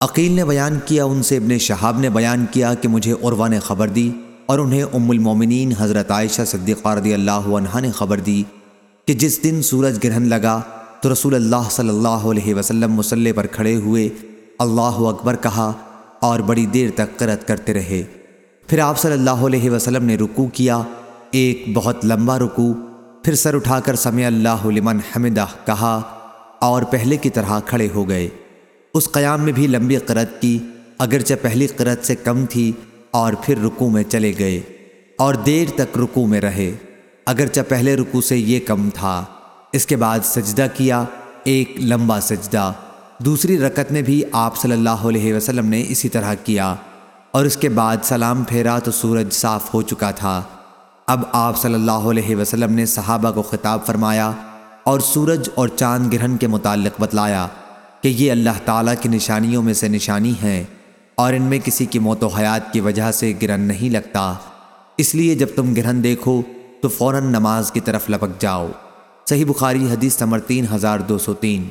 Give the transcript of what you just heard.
عقیل نے بیان کیا، ان سے ابن شہاب نے بیان کیا کہ مجھے عروہ نے خبر دی اور انہیں ام المومنین حضرت عائشہ صدیقہ رضی اللہ عنہ نے خبر دی کہ جس دن سورج گرہن لگا تو رسول اللہ صلی اللہ علیہ وسلم مسلح پر کھڑے ہوئے اللہ اکبر کہا، اور بڑی دیر تک قرت کرتے رہے۔ پھر آپ صلی اللہ علیہ وسلم نے رکوع کیا، ایک بہت لمبا رکوع۔ پھر سر اٹھا کر سمع اللہ لمن حمدہ کہا، اور پہلے کی طرح کھڑے ہو گئے۔ اس قیام میں بھی لمبی قرت کی، اگرچہ پہلی قرت سے کم تھی اور پھر رکوع میں چلے گئے اور دیر تک رکوع میں رہے۔ اگرچہ پہلے رکوع سے یہ کم تھا، اس کے بعد سجدہ کیا، ایک لمبا سجدہ۔ دوسری رکت میں بھی آپ صلی اللہ علیہ وسلم نے اسی طرح کیا اور اس کے بعد سلام پھیرا تو سورج صاف ہو چکا تھا۔ اب آپ صلی اللہ علیہ وسلم نے صحابہ کو خطاب فرمایا اور سورج اور چاند گرہن کے متعلق بتلایا۔ کہ یہ اللہ تعالیٰ کی نشانیوں میں سے نشانی ہیں اور ان میں کسی کی موت و حیات کی وجہ سے گرہن نہیں لگتا۔ اس لیے جب تم گرہن دیکھو تو فوراً نماز کی طرف لپک جاؤ۔ صحیح بخاری حدیث نمبر تین ہزار دو سو تین۔